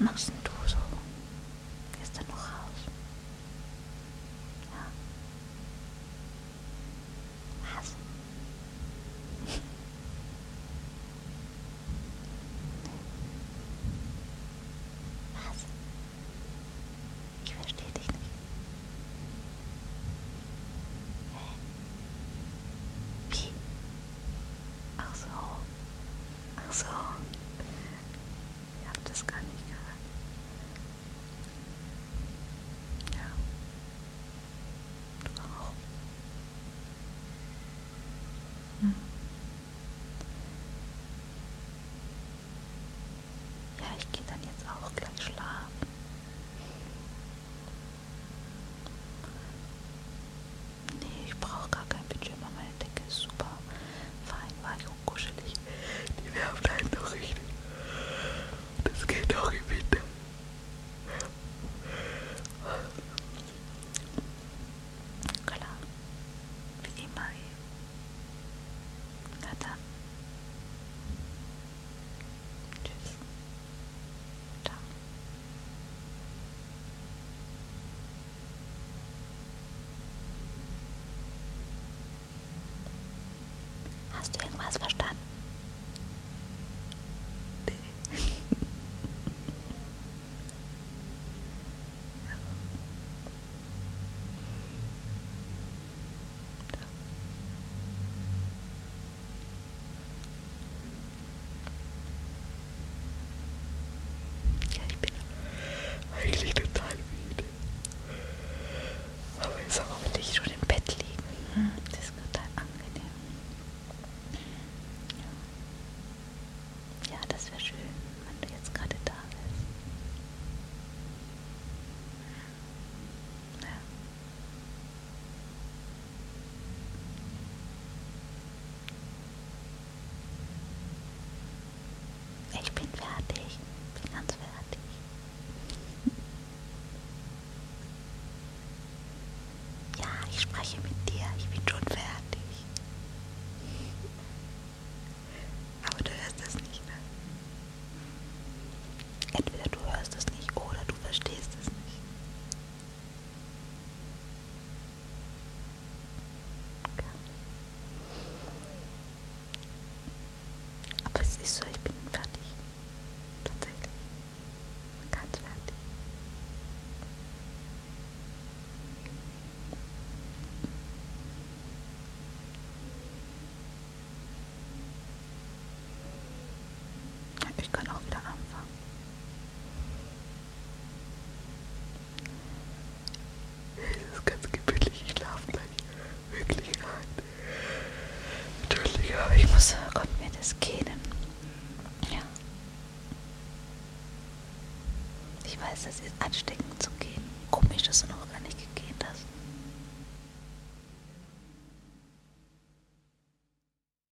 마지막 신도서. Hast du irgendwas verstanden? so kommt mir das Genen. Ja. Ich weiß, das ist ansteckend.